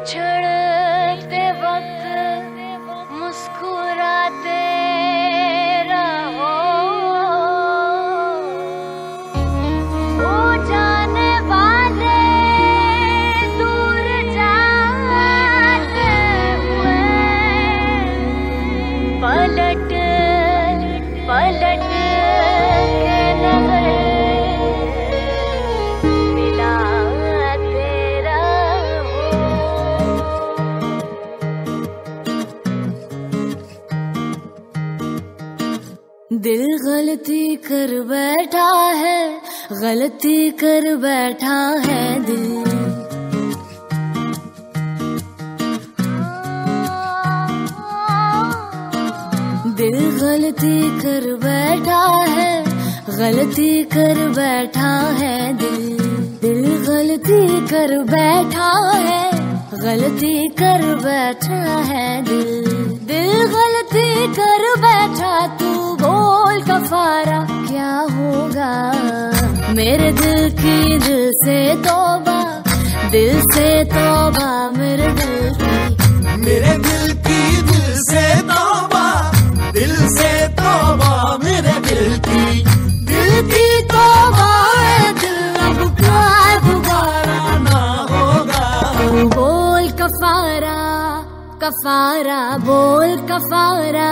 return. दिल गलती कर बैठा है, गलती कर बैठा है दिल। दिल गलती कर बैठा है, गलती कर बैठा है दिल। दिल गलती कर बैठा है, गलती कर बैठा है दिल। दिल गलती कर बैठा, तू बोल कफारा, क्या होगा? मेरे दिल की दिल से तोबा, दिल से तोबा, मेरे दिल की। मेरे दिल की दिल से तोबा, दिल से तोबा, मेरे दिल की। कफारा बोल कफारा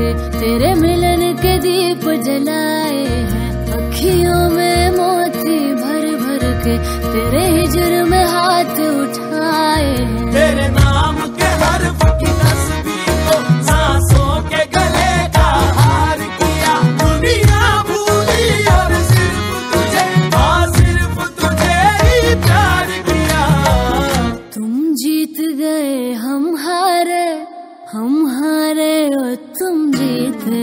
करके तेरे मिलन के दीप जलाए हैं। अखियों में मोती भर भर के, तेरे हिजर में हाथ उठाए हैं। तेरे हारे और तुम जीते।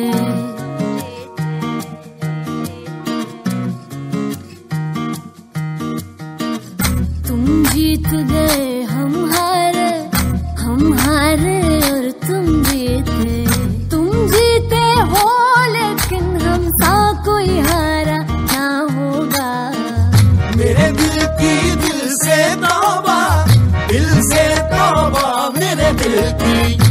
तुम जीत गए, हम हारे हम हारे और तुम जीते। तुम जीते हो, लेकिन हम सा कोई हारा ना होगा। मेरे दिल की दिल से तौबा, दिल से तौबा, मेरे दिल की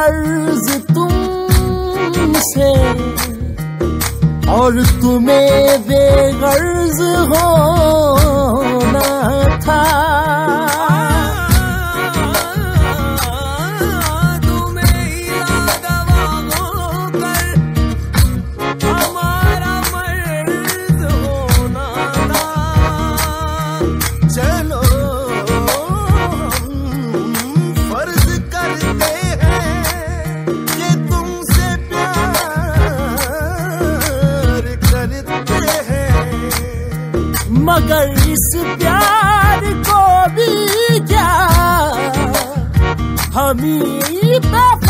थी गर्ज तुमसे और तुम्हें बेगर्ज होना मगर इस प्यार को भी क्या? हम ही पे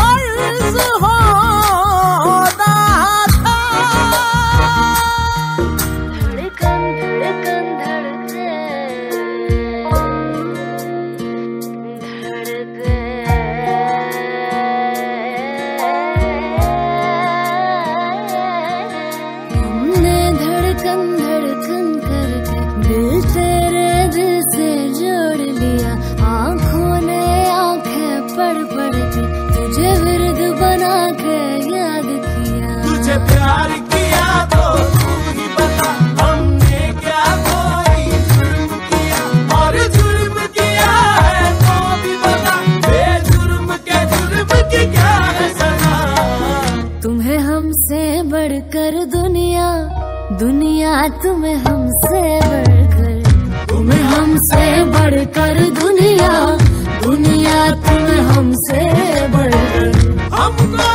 बढ़कर दुनिया दुनिया तुम्हें हमसे बढ़कर। तुम्हें हमसे बढ़कर दुनिया दुनिया तुम्हें हमसे बढ़कर। हमको